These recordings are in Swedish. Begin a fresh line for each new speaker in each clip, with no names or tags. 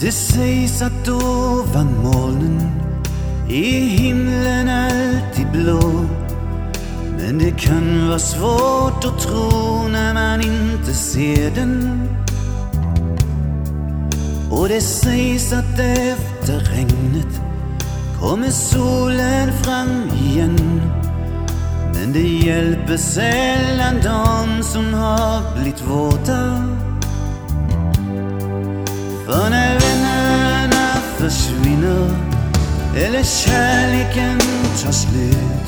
Det sägs att ovan molnen är himlen alltid blå. Men det kan vara svårt att tro när man inte ser den. Och det sägs att efter regnet kommer solen fram igen. Men det hjälper sällan de som har blivit våta. För när försvinner eller kärleken tar slut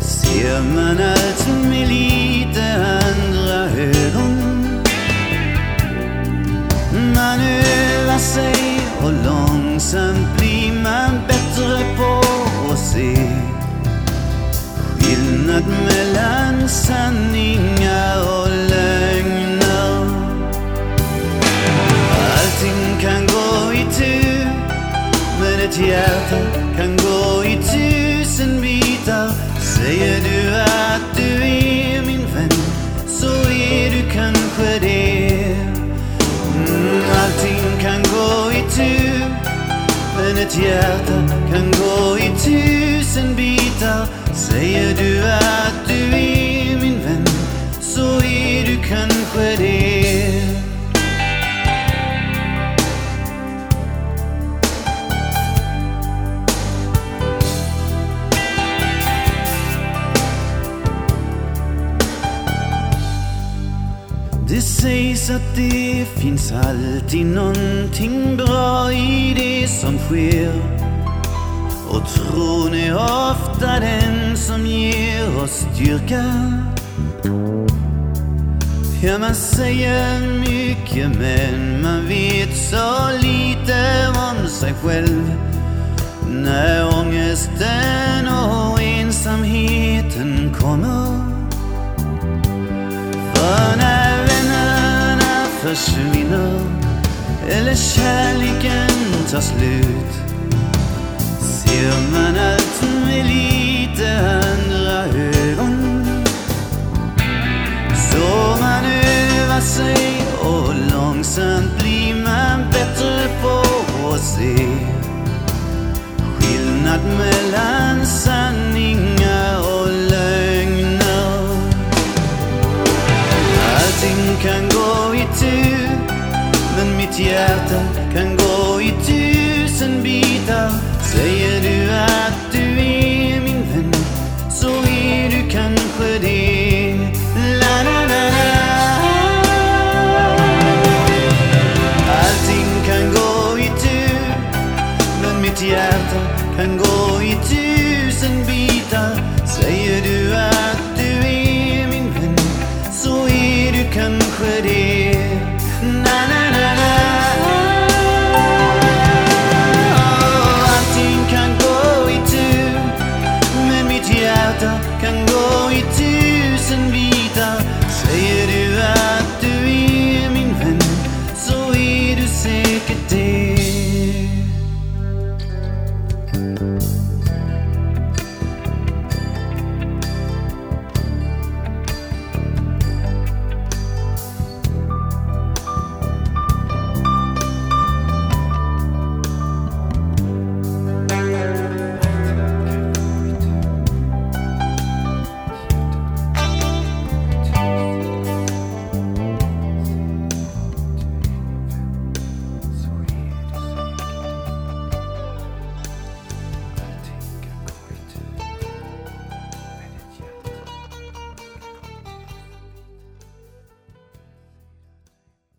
ser man allt med lite andra ögon. Man övar sig och långsamt blir man bättre på att se skillnad mellan sanningar och men ett hjärta kan gå i tusen bitar. Säger du att du är Det sägs att det finns alltid någonting bra i det som sker. Och tron är ofta den som ger oss styrka. Ja, man säger mycket men man vet så lite om sig själv. När ångesten och ensamheten kommer. För när försvinner eller kärleken tar slut. Ser man allt med lite Mitt hjärta kan gå i tusen bitar. Säger du att du är min vän så är du kanske det. La, la, la, Allting kan gå i tur men mitt hjärta kan gå i tusen bitar. hjärta kan gå i tusen bitar. Säger du att du är min vän så är du säkert det.